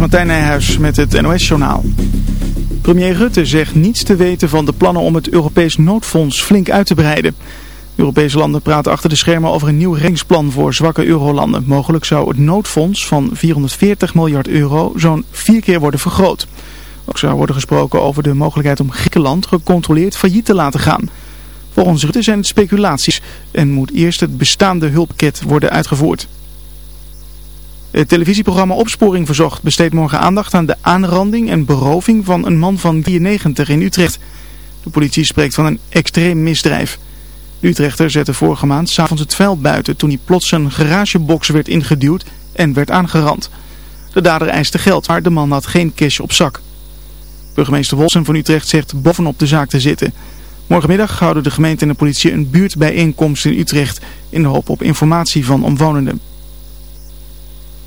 Martijn Nijhuis met het NOS-journaal. Premier Rutte zegt niets te weten van de plannen om het Europees noodfonds flink uit te breiden. Europese landen praten achter de schermen over een nieuw reddingsplan voor zwakke eurolanden. Mogelijk zou het noodfonds van 440 miljard euro zo'n vier keer worden vergroot. Ook zou worden gesproken over de mogelijkheid om Griekenland gecontroleerd failliet te laten gaan. Volgens Rutte zijn het speculaties en moet eerst het bestaande hulpket worden uitgevoerd. Het televisieprogramma Opsporing Verzocht besteedt morgen aandacht aan de aanranding en beroving van een man van 93 in Utrecht. De politie spreekt van een extreem misdrijf. De Utrechter zette vorige maand s'avonds het veld buiten toen hij plots een garagebox werd ingeduwd en werd aangerand. De dader eiste geld, maar de man had geen cash op zak. Burgemeester Wolsen van Utrecht zegt bovenop de zaak te zitten. Morgenmiddag houden de gemeente en de politie een buurtbijeenkomst in Utrecht in de hoop op informatie van omwonenden.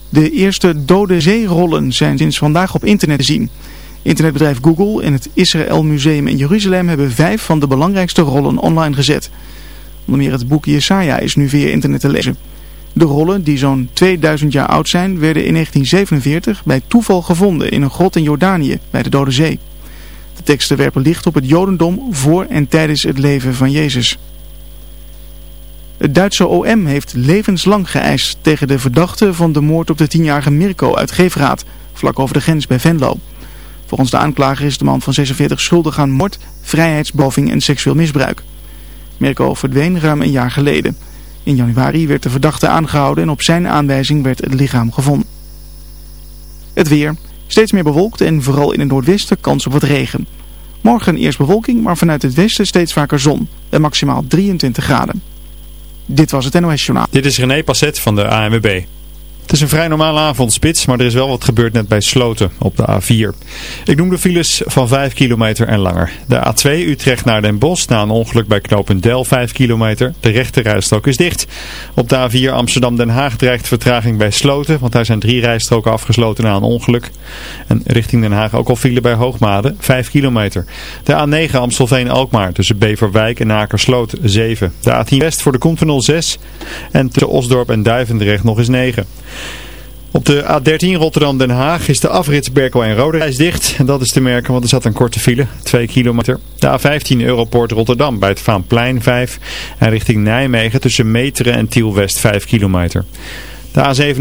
De eerste dode zeerollen zijn sinds vandaag op internet te zien. Internetbedrijf Google en het Israël Museum in Jeruzalem hebben vijf van de belangrijkste rollen online gezet. Onder meer het boek Jesaja is nu via internet te lezen. De rollen, die zo'n 2000 jaar oud zijn, werden in 1947 bij toeval gevonden in een grot in Jordanië bij de Dode Zee. De teksten werpen licht op het jodendom voor en tijdens het leven van Jezus. Het Duitse OM heeft levenslang geëist tegen de verdachte van de moord op de tienjarige Mirko uit Geefraad, vlak over de grens bij Venlo. Volgens de aanklager is de man van 46 schuldig aan moord, vrijheidsbroving en seksueel misbruik. Mirko verdween ruim een jaar geleden. In januari werd de verdachte aangehouden en op zijn aanwijzing werd het lichaam gevonden. Het weer. Steeds meer bewolkt en vooral in het noordwesten kans op wat regen. Morgen eerst bewolking, maar vanuit het westen steeds vaker zon. En maximaal 23 graden. Dit was het NOS Journaal. Dit is René Passet van de ANWB. Het is een vrij normale avondspits, maar er is wel wat gebeurd net bij Sloten op de A4. Ik noem de files van 5 kilometer en langer. De A2 Utrecht naar Den Bosch na een ongeluk bij Knopendel 5 kilometer. De rechte rijstrook is dicht. Op de A4 Amsterdam-Den Haag dreigt vertraging bij Sloten, want daar zijn drie rijstroken afgesloten na een ongeluk. En richting Den Haag ook al file bij Hoogmade 5 kilometer. De A9 Amstelveen-Alkmaar tussen Beverwijk en Akersloot 7. De A10 West voor de Koentunnel 6 en tussen Osdorp en Duivendrecht nog eens 9. Op de A13 Rotterdam-Den Haag is de afrit Berkel en Rode is dicht. En dat is te merken, want er zat een korte file, 2 kilometer. De A15 Europoort Rotterdam bij het Vaanplein 5. En richting Nijmegen tussen Meteren en Tiel-West 5 kilometer. De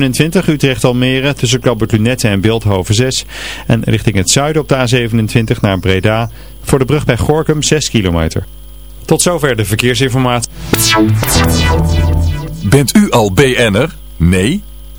A27 Utrecht-Almere tussen Klabbert Lunette en Beeldhoven 6. En richting het zuiden op de A27 naar Breda voor de brug bij Gorkum 6 kilometer. Tot zover de verkeersinformatie. Bent u al BN'er? Nee?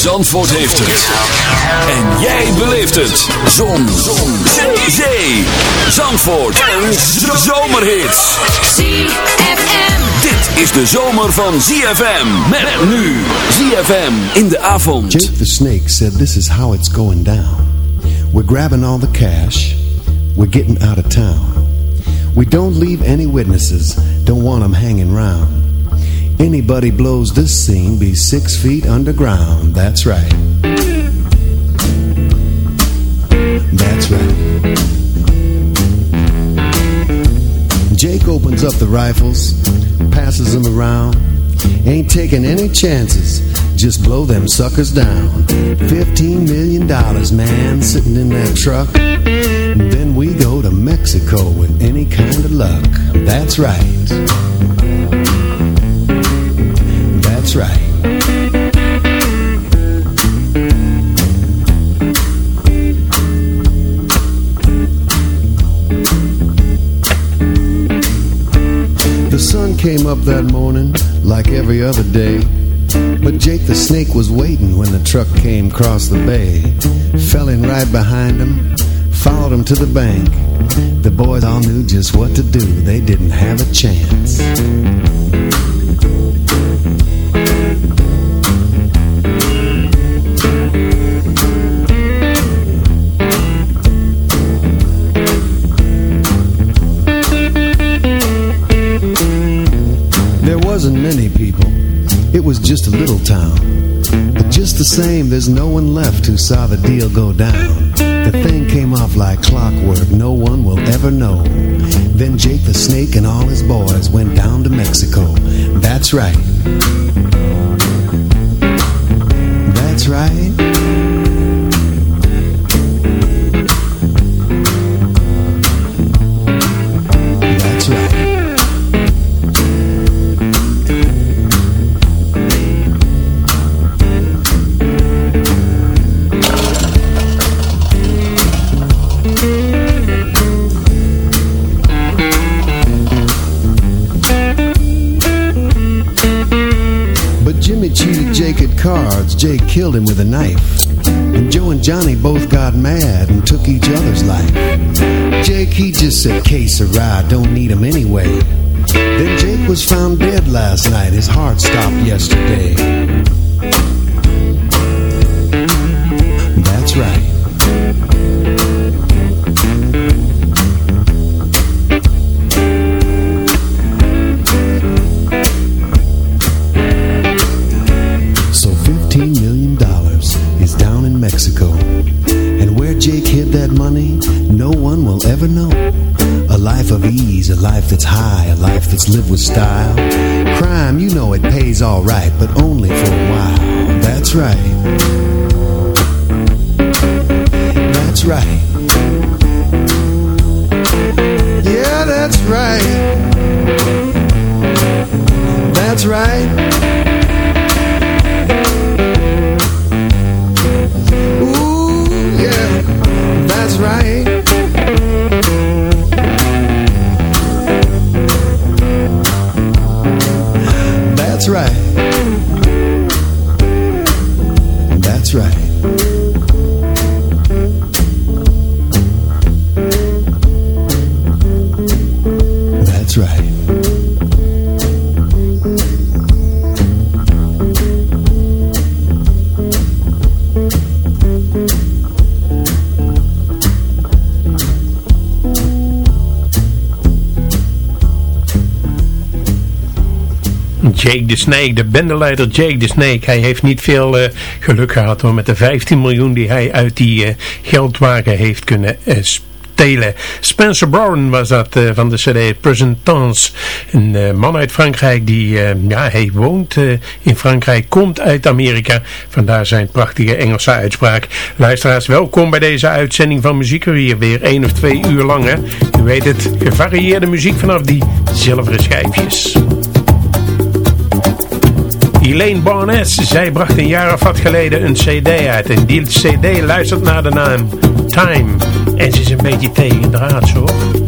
Zandvoort heeft het. En jij beleeft het. Zon. Zon. Zee. Zee. Zandvoort. Een zomerhit. ZFM. Dit is de zomer van ZFM. Met nu. ZFM in de avond. Jake the Snake said this is how it's going down. We're grabbing all the cash. We're getting out of town. We don't leave any witnesses. Don't want them hanging round. Anybody blows this scene be six feet underground. That's right. That's right. Jake opens up the rifles, passes them around. Ain't taking any chances. just blow them suckers down. Fifteen million dollars, man, sitting in that truck. Then we go to Mexico with any kind of luck. That's right. That's right. The sun came up that morning like every other day. But Jake the snake was waiting when the truck came across the bay. Fell in right behind him, followed him to the bank. The boys all knew just what to do, they didn't have a chance. Was just a little town. But just the same, there's no one left who saw the deal go down. The thing came off like clockwork, no one will ever know. Then Jake the Snake and all his boys went down to Mexico. That's right. That's right. Cards. Jake killed him with a knife. And Joe and Johnny both got mad and took each other's life. Jake, he just said, case ride, don't need him anyway. Then Jake was found dead last night. His heart stopped yesterday. That's right. Life that's with style. Crime, you know it pays all right, but only for a while. That's right. That's right. Yeah, that's right. That's right. Ooh, yeah, that's right. Right. Jake the Snake, de bendeleider Jake the Snake. Hij heeft niet veel eh, geluk gehad hoor, met de 15 miljoen die hij uit die eh, geldwagen heeft kunnen eh, stelen. Spencer Brown was dat van de CD Present Tense. Een man uit Frankrijk die, ja, hij woont in Frankrijk, komt uit Amerika. Vandaar zijn prachtige Engelse uitspraak. Luisteraars, welkom bij deze uitzending van Muziekurier. Weer één of twee uur lang hè. U weet het, gevarieerde muziek vanaf die zilveren schijfjes. Elaine Barnes, zij bracht een jaar of wat geleden een cd uit. En die cd luistert naar de naam Time. En ze is een beetje tegen draad hoor.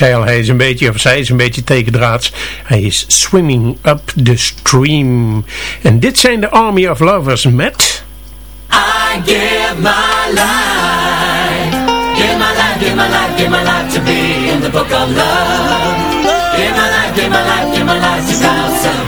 zei al, hij is een beetje, of zij is een beetje tekendraads. Hij is swimming up the stream. En dit zijn de Army of Lovers met... I give my life, give my life, give my life, give my life to be in the book of love. Give my life, give my life, give my life to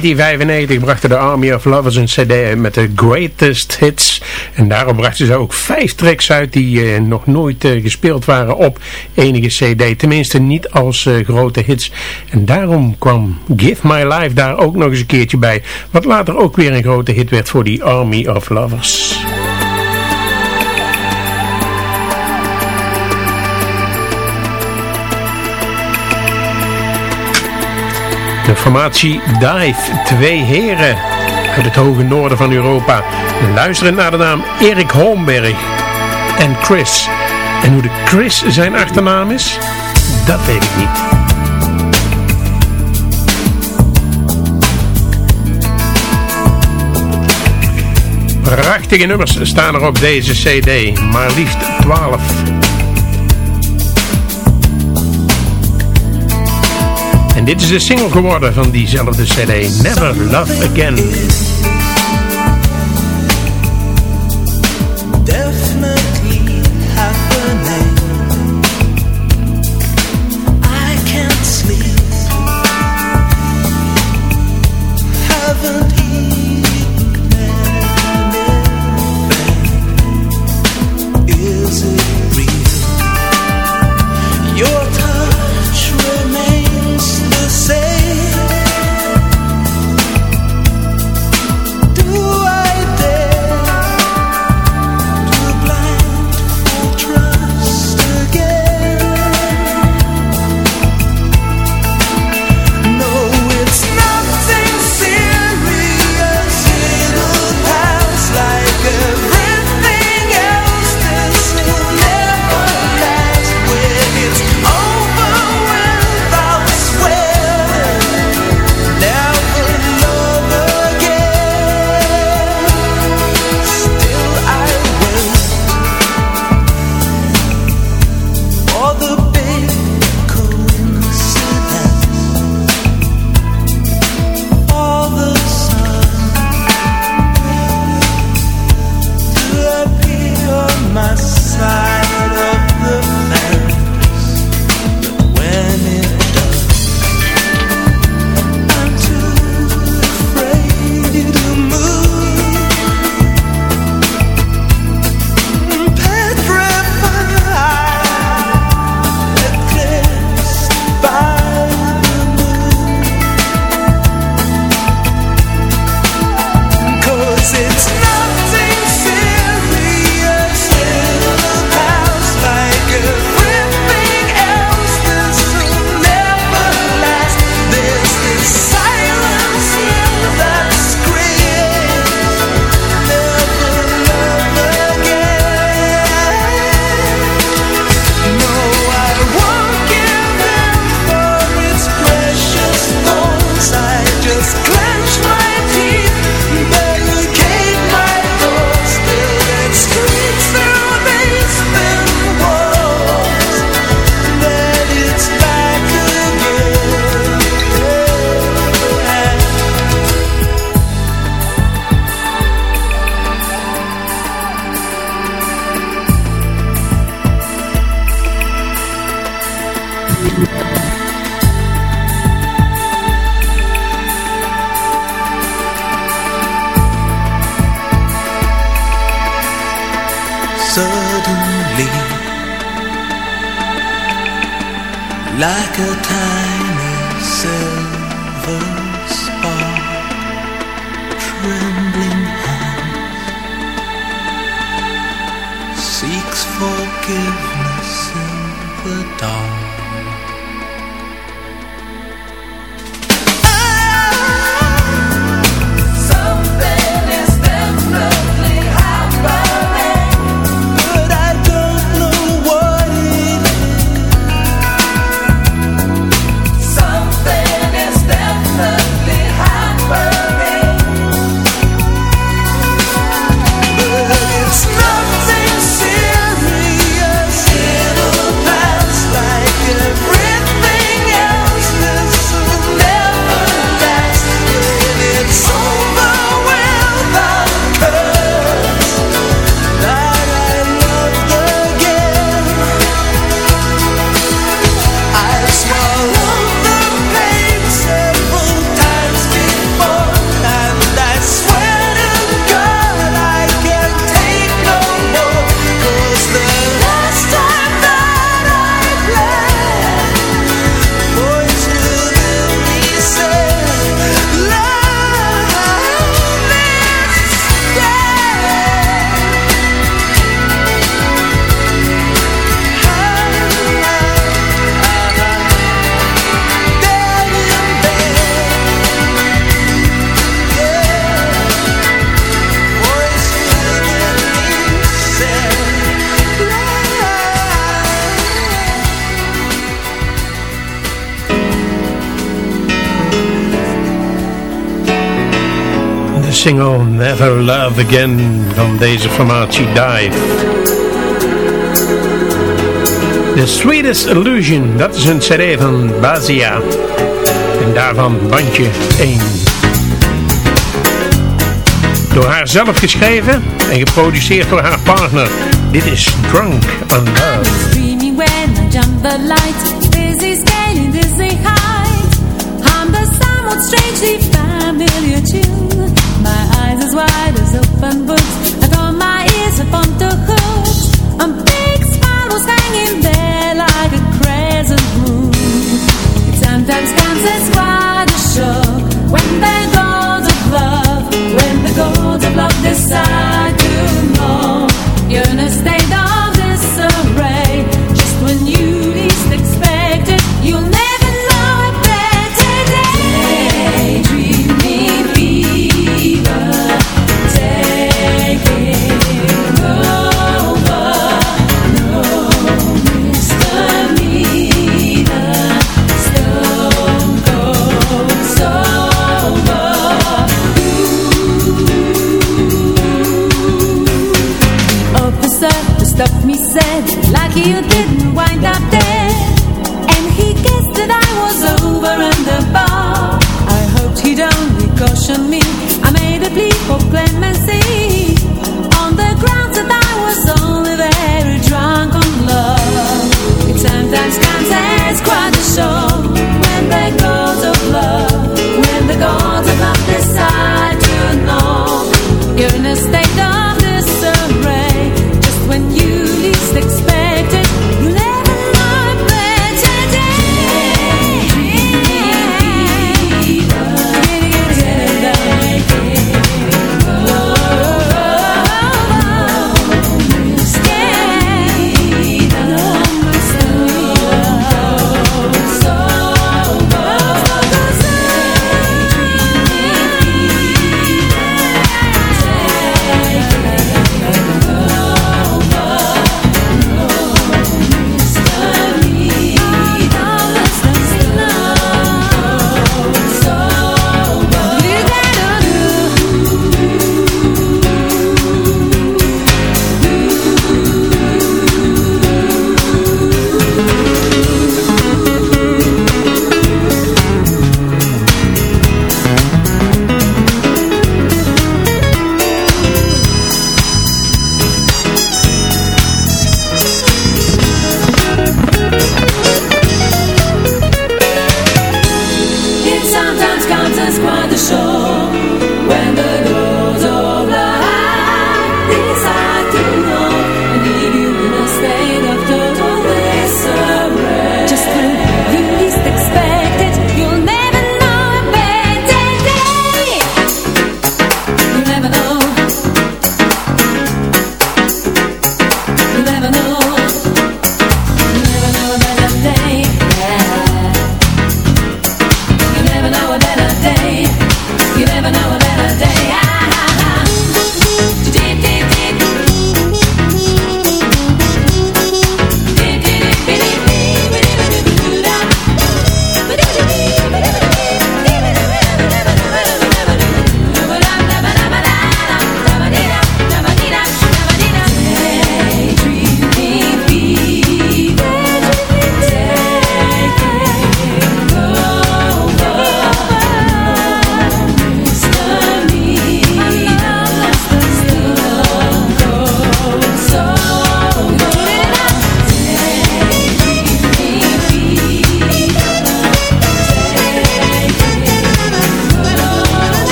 1995 brachten de Army of Lovers een cd met de Greatest Hits. En daarop brachten ze ook vijf tracks uit die eh, nog nooit eh, gespeeld waren op enige cd. Tenminste niet als eh, grote hits. En daarom kwam Give My Life daar ook nog eens een keertje bij. Wat later ook weer een grote hit werd voor die Army of Lovers. De formatie Dive, twee heren uit het hoge noorden van Europa. Luisterend naar de naam Erik Holmberg en Chris. En hoe de Chris zijn achternaam is, dat weet ik niet. Prachtige nummers staan er op deze cd, maar liefst 12. dit is de single geworden van diezelfde cd Never Love Again. single Never Love Again van deze formatie Dive. The Sweetest Illusion, dat is een serie van Bazia. En daarvan bandje 1. Door haar zelf geschreven en geproduceerd door haar partner. Dit is Drunk on Love. familiar to my eyes as wide as open books. I throw my ears up on the hooks. A big smile was hanging there like a crescent moon. It sometimes comes as quite a when the gold of love, when the gold of love.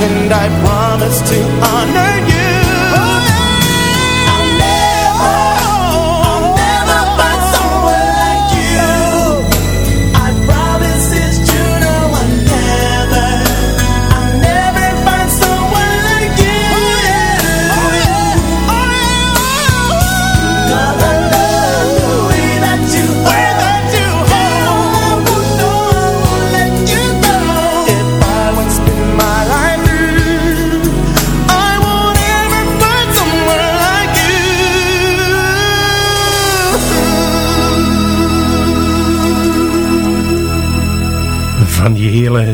and I promise to honor you.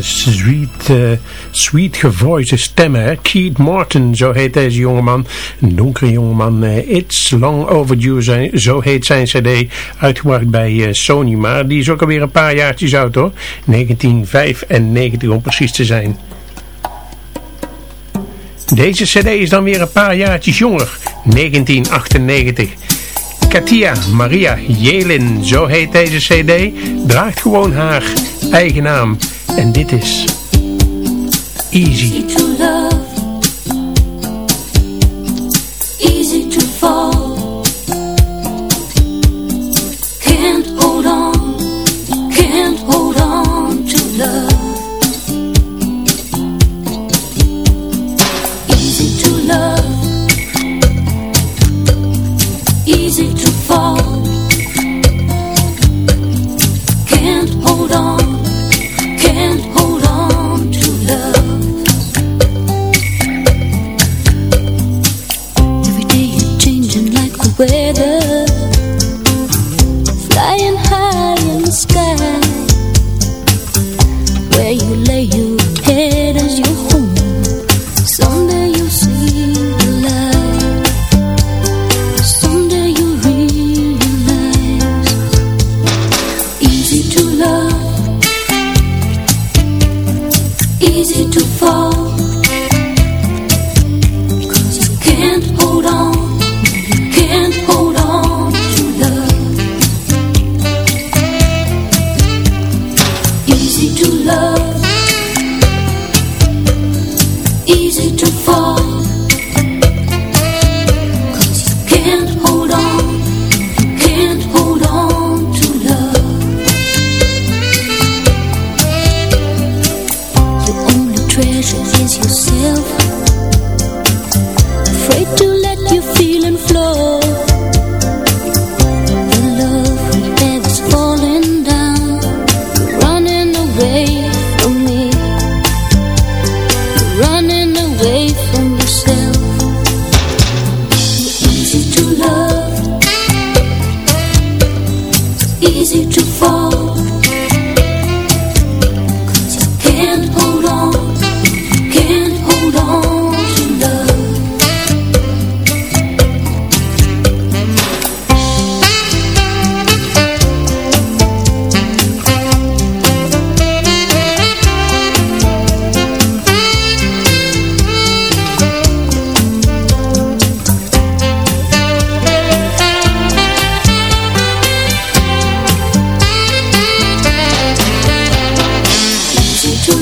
Sweet, uh, sweet gevoice stemmen. Hè? Keith Martin, zo heet deze jongeman. Een donkere jongeman. Uh, It's Long Overdue, zijn, zo heet zijn cd. Uitgebracht bij uh, Sony. Maar die is ook alweer een paar jaartjes oud hoor. 1995 om precies te zijn. Deze cd is dan weer een paar jaartjes jonger. 1998. Katia Maria Jelin, zo heet deze cd, draagt gewoon haar eigen naam. En dit is Easy.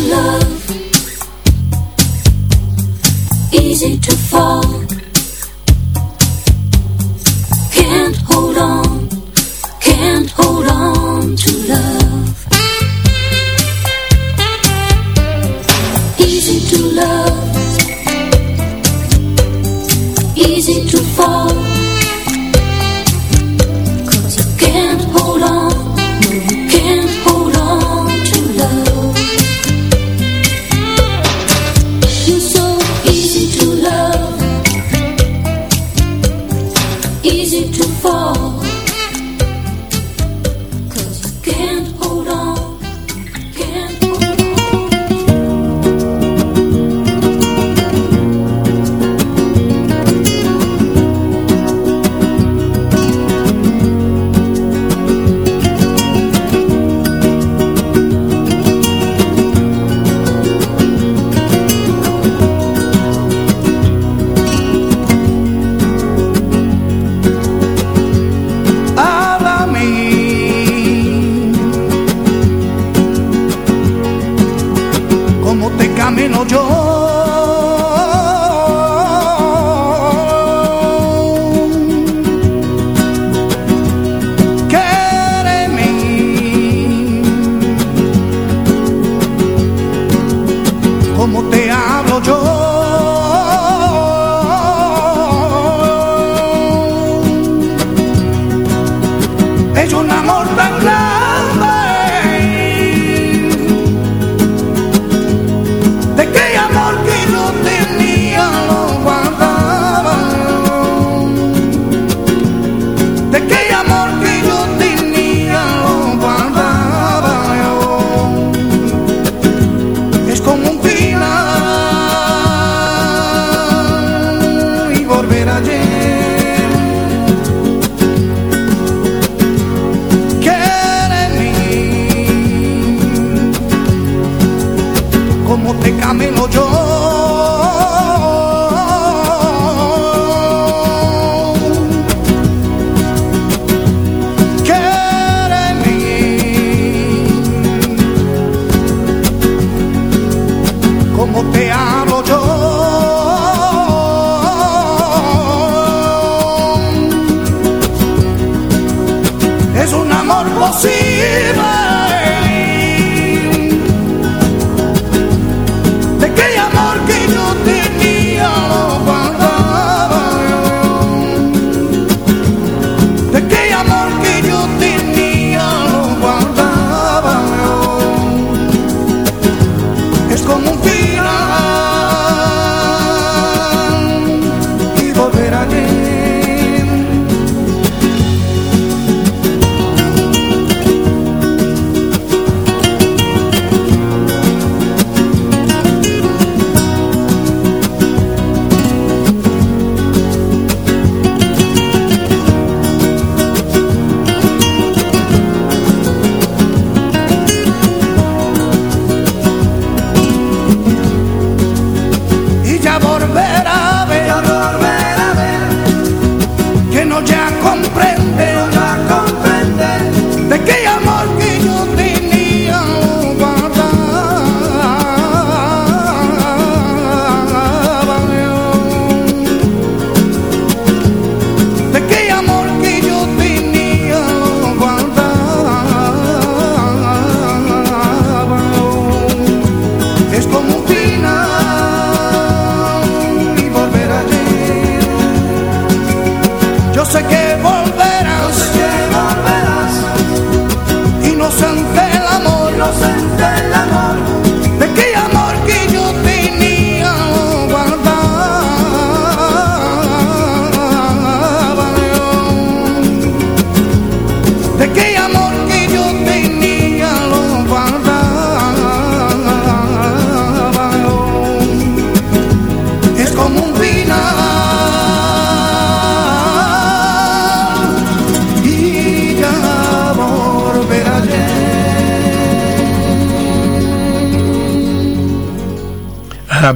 Love. Easy to fall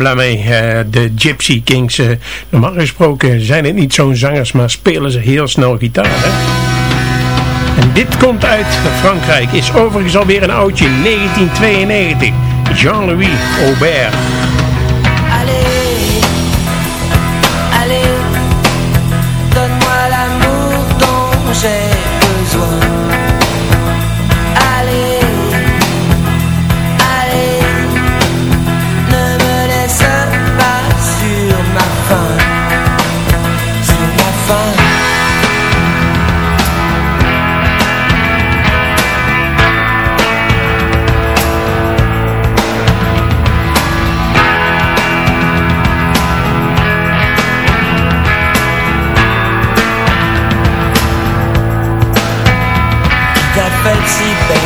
Habla mee, eh, de Gypsy Kings. eh, normaal gesproken zijn het niet zo'n zangers, maar spelen ze heel snel gitaar. Hè? En dit komt uit Frankrijk, is overigens alweer een oudje, 1992. Jean-Louis Aubert. fatigué.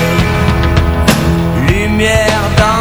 Lumière dans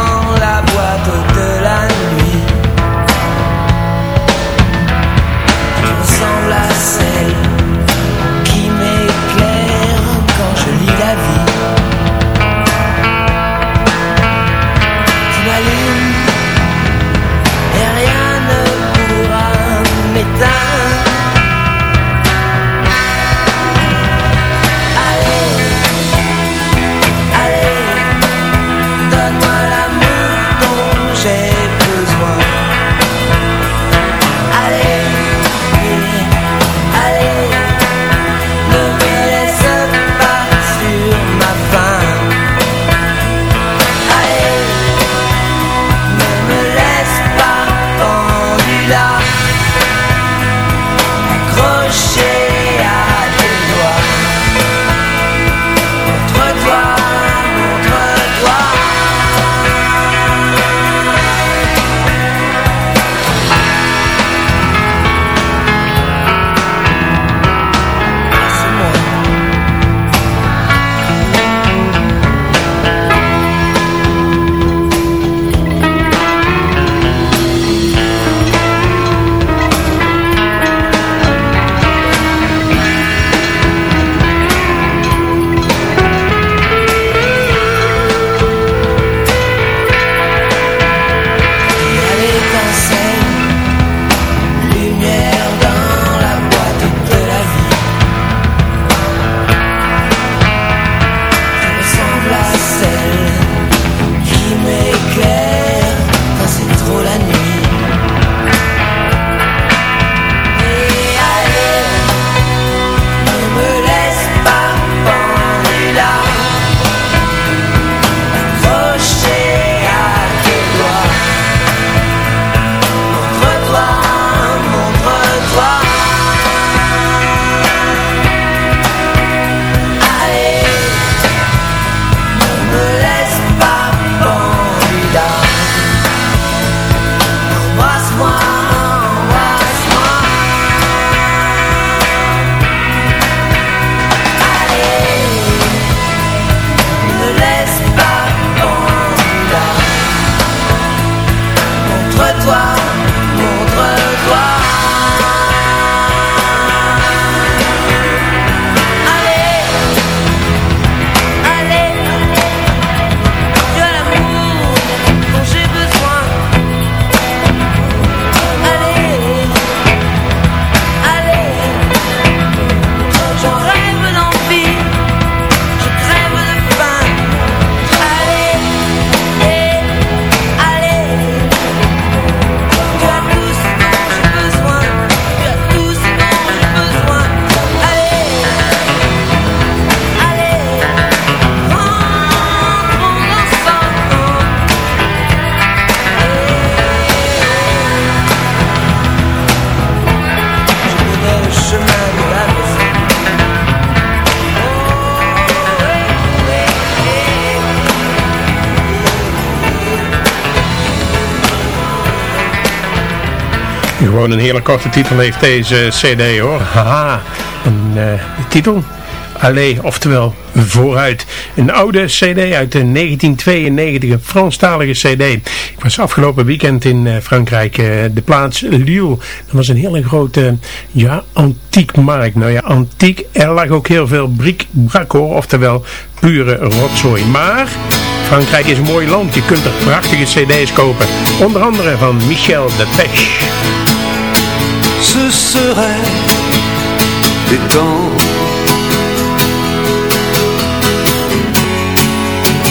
een korte titel heeft deze cd hoor. Haha, een eh, titel? Allee, oftewel Vooruit. Een oude cd uit de 1992, een Franstalige cd. Ik was afgelopen weekend in eh, Frankrijk, eh, de plaats Lille. Dat was een hele grote, ja, antiekmarkt. Nou ja, antiek, er lag ook heel veel brik hoor, oftewel pure rotzooi. Maar Frankrijk is een mooi land, je kunt er prachtige cd's kopen. Onder andere van Michel Depeche. ce serait des temps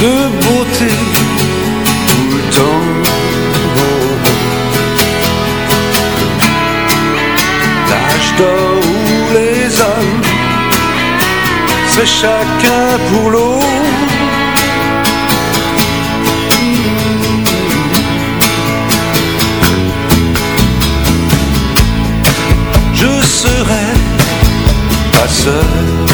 de beauté tout le temps. L'âge d'or où les hommes, c'est chacun pour l'autre. sœur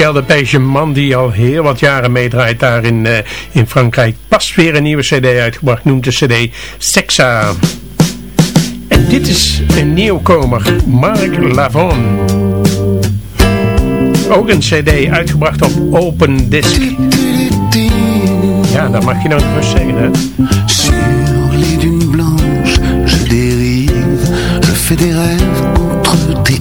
Michel de Beige, man die al heel wat jaren meedraait daar in, eh, in Frankrijk. Pas weer een nieuwe cd uitgebracht, noemt de cd Sexa. En dit is een nieuwkomer, Marc Lavon. Ook een cd uitgebracht op Open Disc. Ja, dat mag je nou gerust zeggen, hè? Sur les dunes blanches, je dérive, je fais des rêves contre tes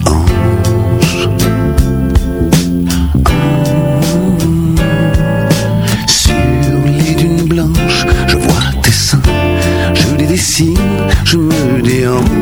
him.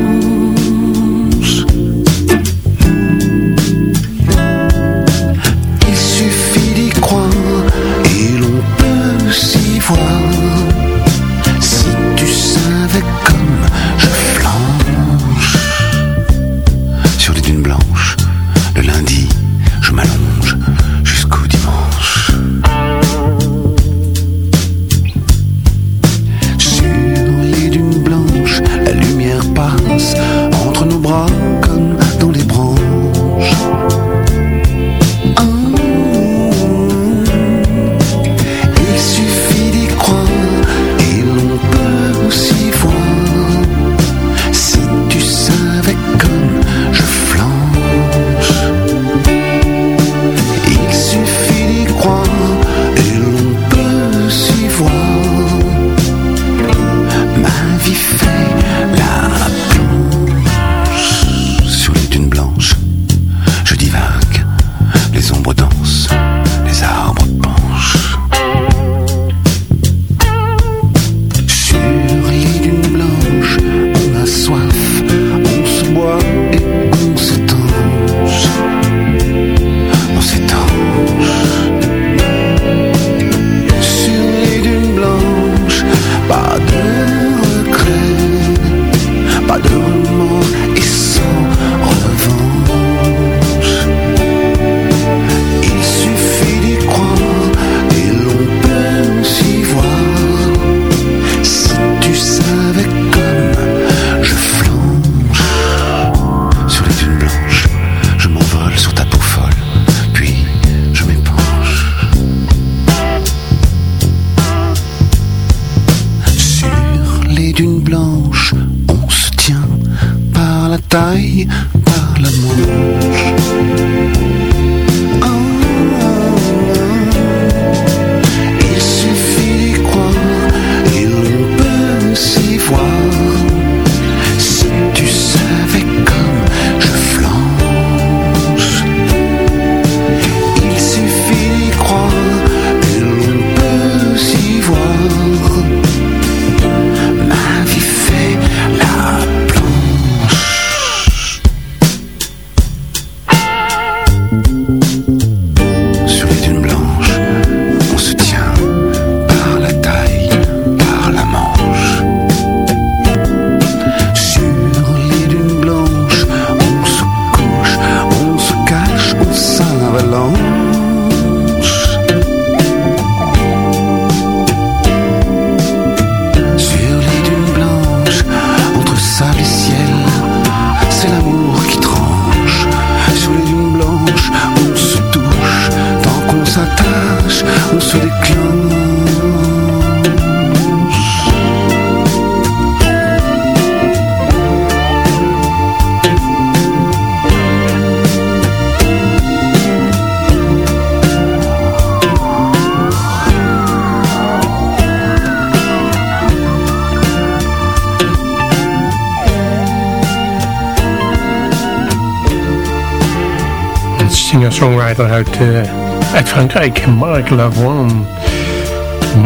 Eh, uit, Frankrijk, Marc Lavoine.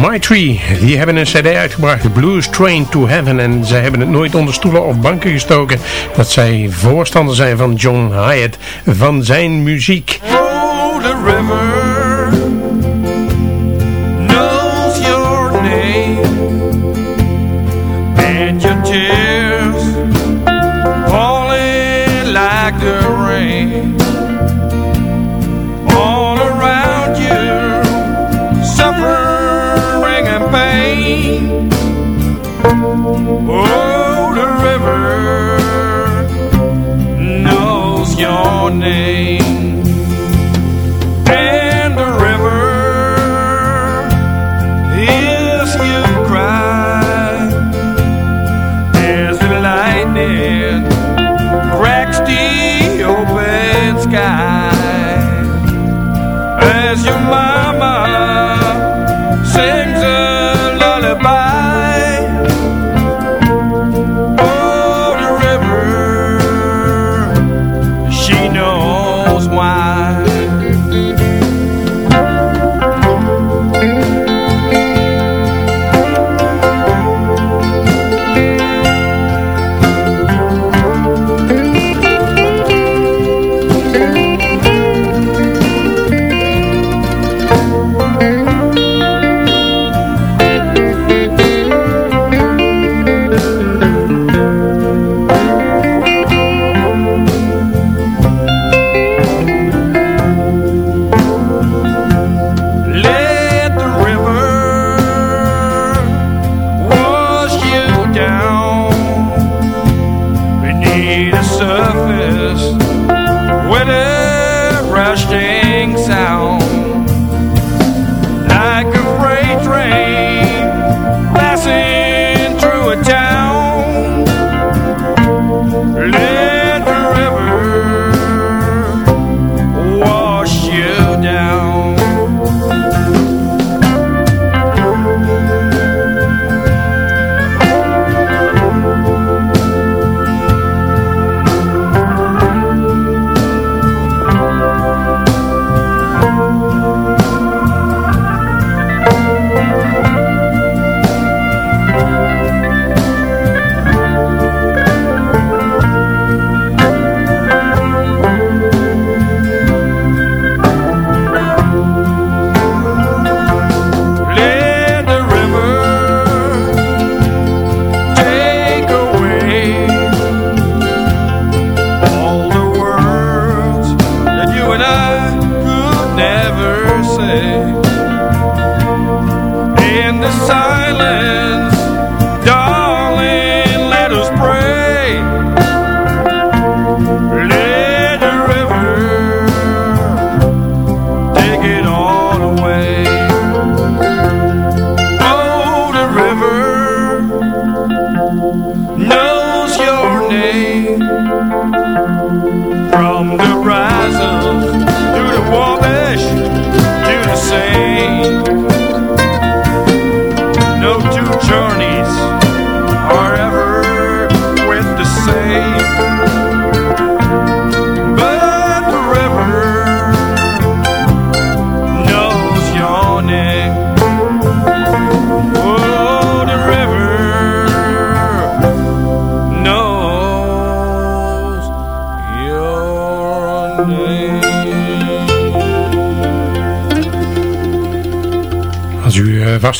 My Tree, die hebben een cd uitgebracht, Blues Train to Heaven. En zij hebben het nooit onder stoelen of banken gestoken dat zij voorstander zijn van John Hyatt, van zijn muziek.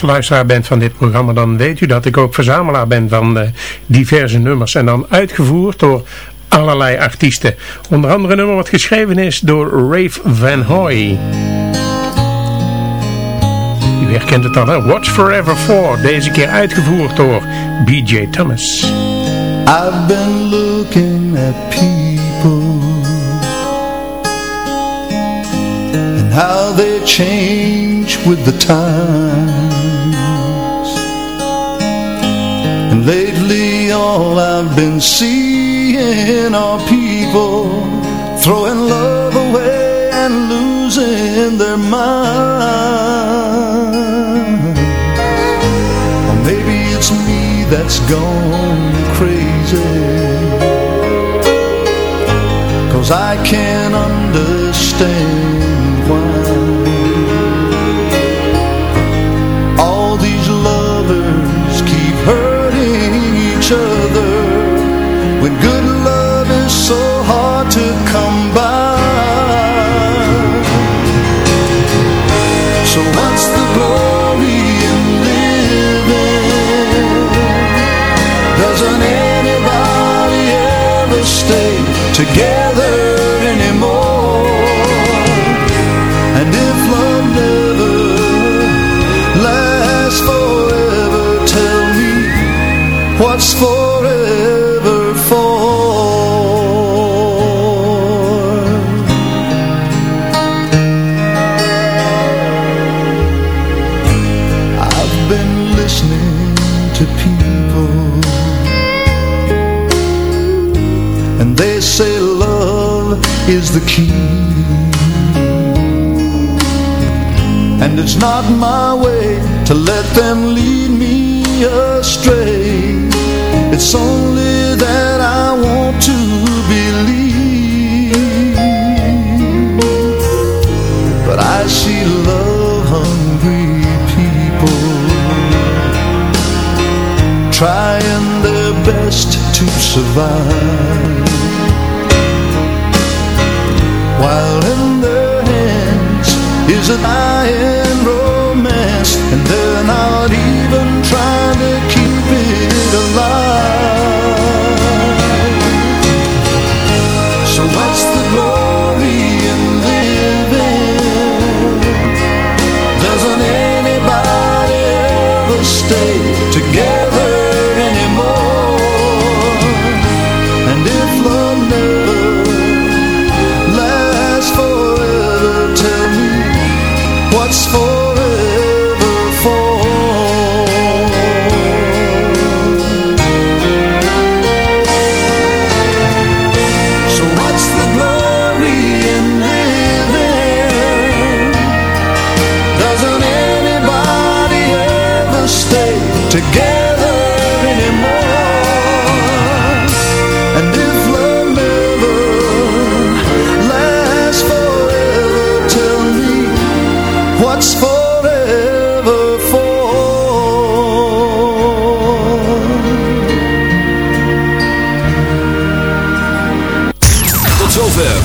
Vaste luisteraar bent van dit programma, dan weet u dat ik ook verzamelaar ben van eh, diverse nummers. En dan uitgevoerd door allerlei artiesten. Onder andere een nummer wat geschreven is door Rave Van Hoy. U herkent het al, hè? Watch Forever 4. Deze keer uitgevoerd door B.J. Thomas. I've been looking at people and how they change with the times. And lately all I've been seeing are people throwing love away and losing their minds. Or maybe it's me that's gone crazy Cause I can't understand forever for? I've been listening to people And they say love is the key And it's not my way to let them lead me astray survive. While in their hands is a dying romance And they're not even what's forever